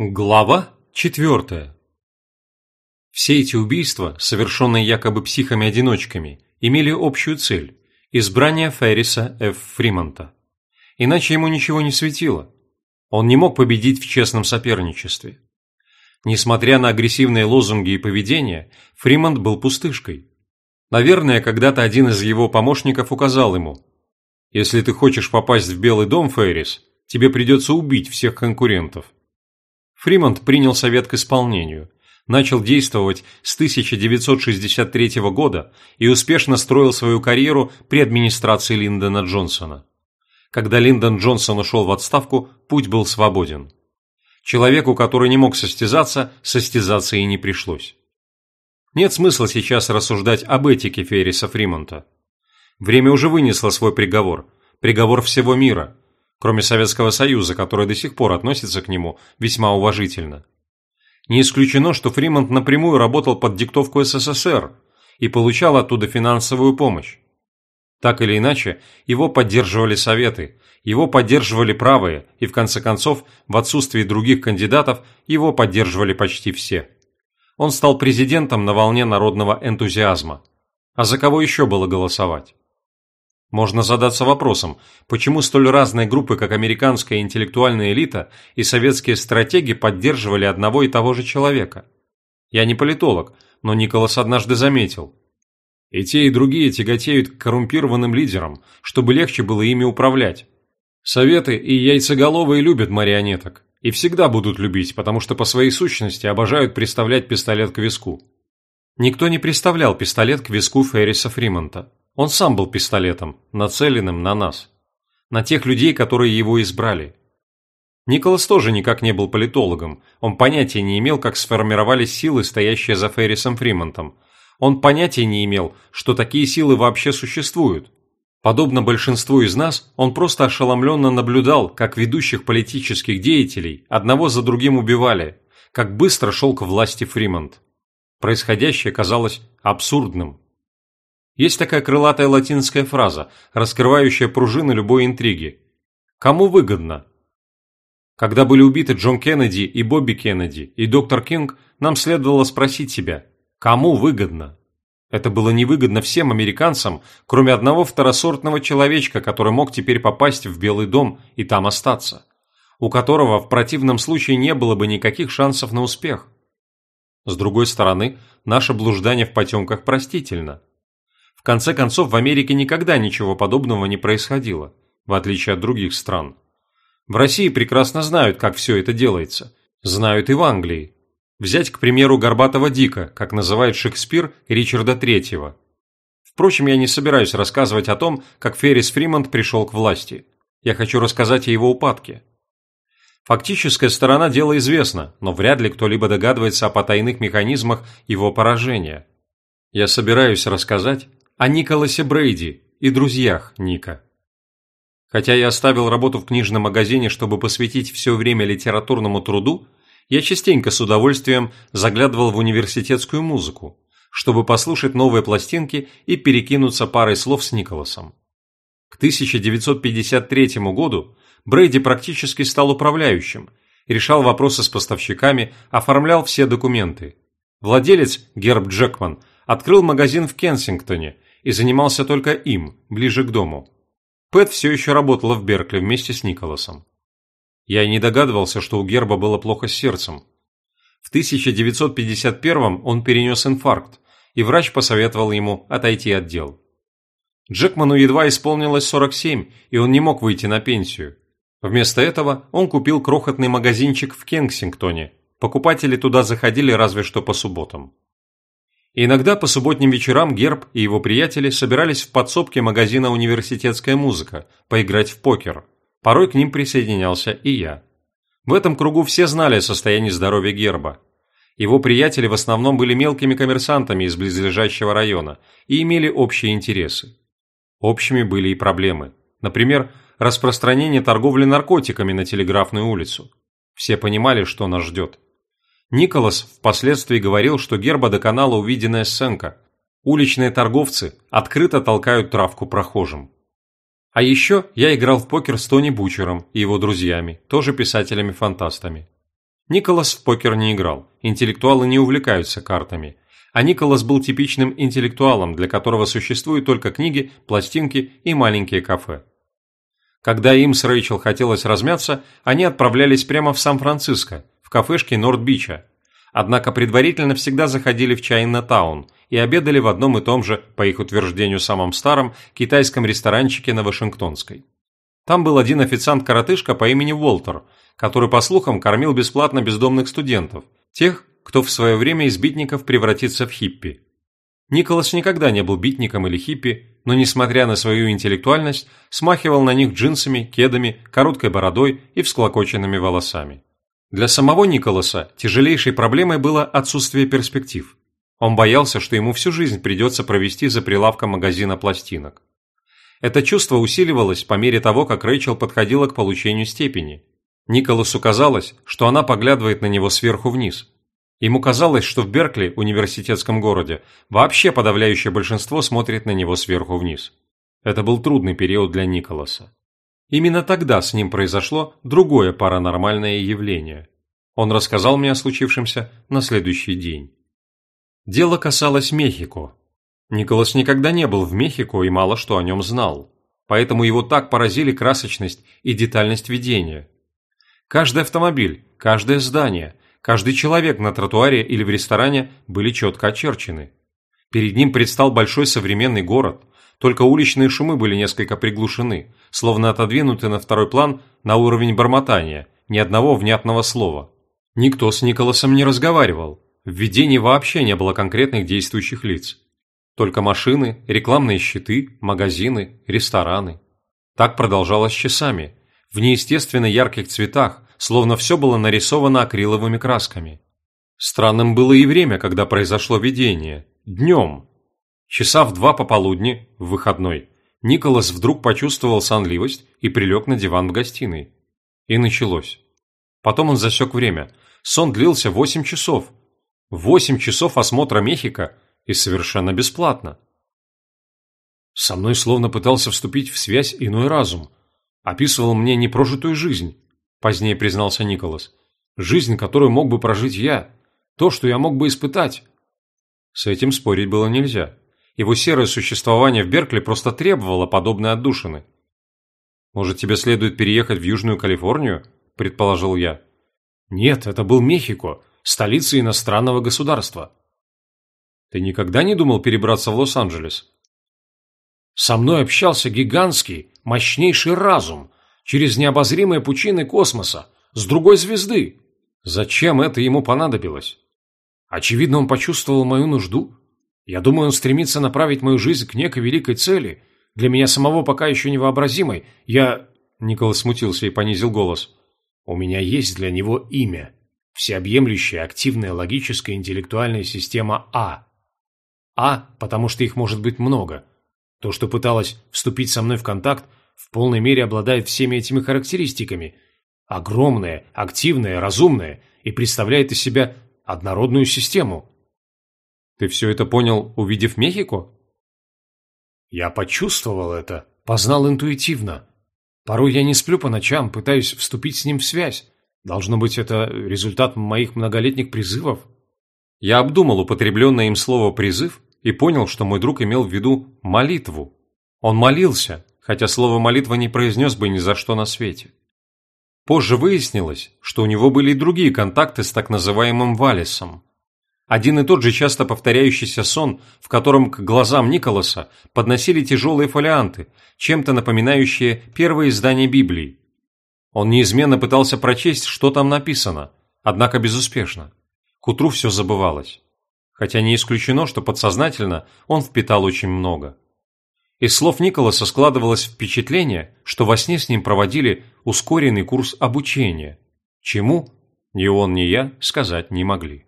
Глава четвертая. Все эти убийства, совершенные якобы психами-одиночками, имели общую цель – избрание Ферриса Ф. Фримонта. Иначе ему ничего не светило. Он не мог победить в честном соперничестве. Несмотря на агрессивные лозунги и поведение, Фримонт был пустышкой. Наверное, когда-то один из его помощников указал ему «Если ты хочешь попасть в Белый дом, Феррис, тебе придется убить всех конкурентов». Фримонт принял совет к исполнению, начал действовать с 1963 года и успешно строил свою карьеру при администрации Линдона Джонсона. Когда Линдон Джонсон ушел в отставку, путь был свободен. Человеку, который не мог состязаться, состязаться и не пришлось. Нет смысла сейчас рассуждать об этике Ферриса Фримонта. Время уже вынесло свой приговор, приговор всего мира – кроме Советского Союза, который до сих пор относится к нему весьма уважительно. Не исключено, что Фримонт напрямую работал под диктовку СССР и получал оттуда финансовую помощь. Так или иначе, его поддерживали Советы, его поддерживали правые, и в конце концов, в отсутствии других кандидатов, его поддерживали почти все. Он стал президентом на волне народного энтузиазма. А за кого еще было голосовать? Можно задаться вопросом, почему столь разные группы, как американская интеллектуальная элита и советские стратеги поддерживали одного и того же человека? Я не политолог, но Николас однажды заметил. И те, и другие тяготеют к коррумпированным лидерам, чтобы легче было ими управлять. Советы и яйцеголовые любят марионеток. И всегда будут любить, потому что по своей сущности обожают приставлять пистолет к виску. Никто не приставлял пистолет к виску Ферриса Фримонта. Он сам был пистолетом, нацеленным на нас. На тех людей, которые его избрали. Николас тоже никак не был политологом. Он понятия не имел, как сформировались силы, стоящие за Феррисом Фримонтом. Он понятия не имел, что такие силы вообще существуют. Подобно большинству из нас, он просто ошеломленно наблюдал, как ведущих политических деятелей одного за другим убивали, как быстро шел к власти Фримонт. Происходящее казалось абсурдным. Есть такая крылатая латинская фраза, раскрывающая пружины любой интриги. Кому выгодно? Когда были убиты Джон Кеннеди и Бобби Кеннеди и доктор Кинг, нам следовало спросить себя, кому выгодно? Это было невыгодно всем американцам, кроме одного второсортного человечка, который мог теперь попасть в Белый дом и там остаться, у которого в противном случае не было бы никаких шансов на успех. С другой стороны, наше блуждание в потемках простительно – в конце концов, в Америке никогда ничего подобного не происходило, в отличие от других стран. В России прекрасно знают, как все это делается. Знают и в Англии. Взять, к примеру, Горбатого Дика, как называет Шекспир Ричарда Третьего. Впрочем, я не собираюсь рассказывать о том, как Феррис Фримонт пришел к власти. Я хочу рассказать о его упадке. Фактическая сторона дела известна, но вряд ли кто-либо догадывается о потайных механизмах его поражения. Я собираюсь рассказать о Николасе Брейди и друзьях Ника. Хотя я оставил работу в книжном магазине, чтобы посвятить все время литературному труду, я частенько с удовольствием заглядывал в университетскую музыку, чтобы послушать новые пластинки и перекинуться парой слов с Николасом. К 1953 году Брейди практически стал управляющим, решал вопросы с поставщиками, оформлял все документы. Владелец, Герб Джекман, открыл магазин в Кенсингтоне – и занимался только им, ближе к дому. Пэт все еще работала в Беркли вместе с Николасом. Я и не догадывался, что у Герба было плохо с сердцем. В 1951 он перенес инфаркт, и врач посоветовал ему отойти от дел. Джекману едва исполнилось 47, и он не мог выйти на пенсию. Вместо этого он купил крохотный магазинчик в Кенсингтоне. Покупатели туда заходили разве что по субботам. Иногда по субботним вечерам Герб и его приятели собирались в подсобке магазина «Университетская музыка» поиграть в покер. Порой к ним присоединялся и я. В этом кругу все знали о состоянии здоровья Герба. Его приятели в основном были мелкими коммерсантами из близлежащего района и имели общие интересы. Общими были и проблемы. Например, распространение торговли наркотиками на Телеграфную улицу. Все понимали, что нас ждет. Николас впоследствии говорил, что Герба доконала увиденная сценка. Уличные торговцы открыто толкают травку прохожим. А еще я играл в покер с Тони Бучером и его друзьями, тоже писателями-фантастами. Николас в покер не играл, интеллектуалы не увлекаются картами, а Николас был типичным интеллектуалом, для которого существуют только книги, пластинки и маленькие кафе. Когда им с Рэйчел хотелось размяться, они отправлялись прямо в Сан-Франциско, в кафешке Норд-Бича. Однако предварительно всегда заходили в Чайна-таун и обедали в одном и том же, по их утверждению самом старом, китайском ресторанчике на Вашингтонской. Там был один официант-коротышка по имени Уолтер, который, по слухам, кормил бесплатно бездомных студентов, тех, кто в свое время из битников превратится в хиппи. Николас никогда не был битником или хиппи, но, несмотря на свою интеллектуальность, смахивал на них джинсами, кедами, короткой бородой и всклокоченными волосами. Для самого Николаса тяжелейшей проблемой было отсутствие перспектив. Он боялся, что ему всю жизнь придется провести за прилавком магазина пластинок. Это чувство усиливалось по мере того, как Рэйчел подходила к получению степени. Николасу казалось, что она поглядывает на него сверху вниз – Ему казалось, что в Беркли, университетском городе, вообще подавляющее большинство смотрит на него сверху вниз. Это был трудный период для Николаса. Именно тогда с ним произошло другое паранормальное явление. Он рассказал мне о случившемся на следующий день. Дело касалось Мехико. Николас никогда не был в Мехико и мало что о нем знал. Поэтому его так поразили красочность и детальность видения. Каждый автомобиль, каждое здание – Каждый человек на тротуаре или в ресторане были четко очерчены. Перед ним предстал большой современный город, только уличные шумы были несколько приглушены, словно отодвинуты на второй план на уровень бормотания, ни одного внятного слова. Никто с Николасом не разговаривал, в видении вообще не было конкретных действующих лиц. Только машины, рекламные щиты, магазины, рестораны. Так продолжалось часами, в неестественно ярких цветах, словно все было нарисовано акриловыми красками. Странным было и время, когда произошло видение. Днем. Часа в два пополудни, в выходной, Николас вдруг почувствовал сонливость и прилег на диван в гостиной. И началось. Потом он засек время. Сон длился восемь часов. Восемь часов осмотра Мехико и совершенно бесплатно. Со мной словно пытался вступить в связь иной разум. Описывал мне непрожитую жизнь, – позднее признался Николас. «Жизнь, которую мог бы прожить я. То, что я мог бы испытать». С этим спорить было нельзя. Его серое существование в Беркли просто требовало подобной отдушины. «Может, тебе следует переехать в Южную Калифорнию?» – предположил я. «Нет, это был Мехико, столица иностранного государства». «Ты никогда не думал перебраться в Лос-Анджелес?» «Со мной общался гигантский, мощнейший разум, через необозримые пучины космоса, с другой звезды. Зачем это ему понадобилось? Очевидно, он почувствовал мою нужду. Я думаю, он стремится направить мою жизнь к некой великой цели, для меня самого пока еще невообразимой. Я...» Николас смутился и понизил голос. «У меня есть для него имя. Всеобъемлющая, активная, логическая, интеллектуальная система А. А, потому что их может быть много. То, что пыталась вступить со мной в контакт, в полной мере обладает всеми этими характеристиками. Огромная, активная, разумная и представляет из себя однородную систему. Ты все это понял, увидев Мехико? Я почувствовал это, познал интуитивно. Порой я не сплю по ночам, пытаюсь вступить с ним в связь. Должно быть, это результат моих многолетних призывов. Я обдумал употребленное им слово «призыв» и понял, что мой друг имел в виду молитву. Он молился, хотя слово «молитва» не произнес бы ни за что на свете. Позже выяснилось, что у него были и другие контакты с так называемым Валисом. Один и тот же часто повторяющийся сон, в котором к глазам Николаса подносили тяжелые фолианты, чем-то напоминающие первые издания Библии. Он неизменно пытался прочесть, что там написано, однако безуспешно. К утру все забывалось. Хотя не исключено, что подсознательно он впитал очень много. Из слов Николаса складывалось впечатление, что во сне с ним проводили ускоренный курс обучения. Чему? Ни он, ни я сказать не могли.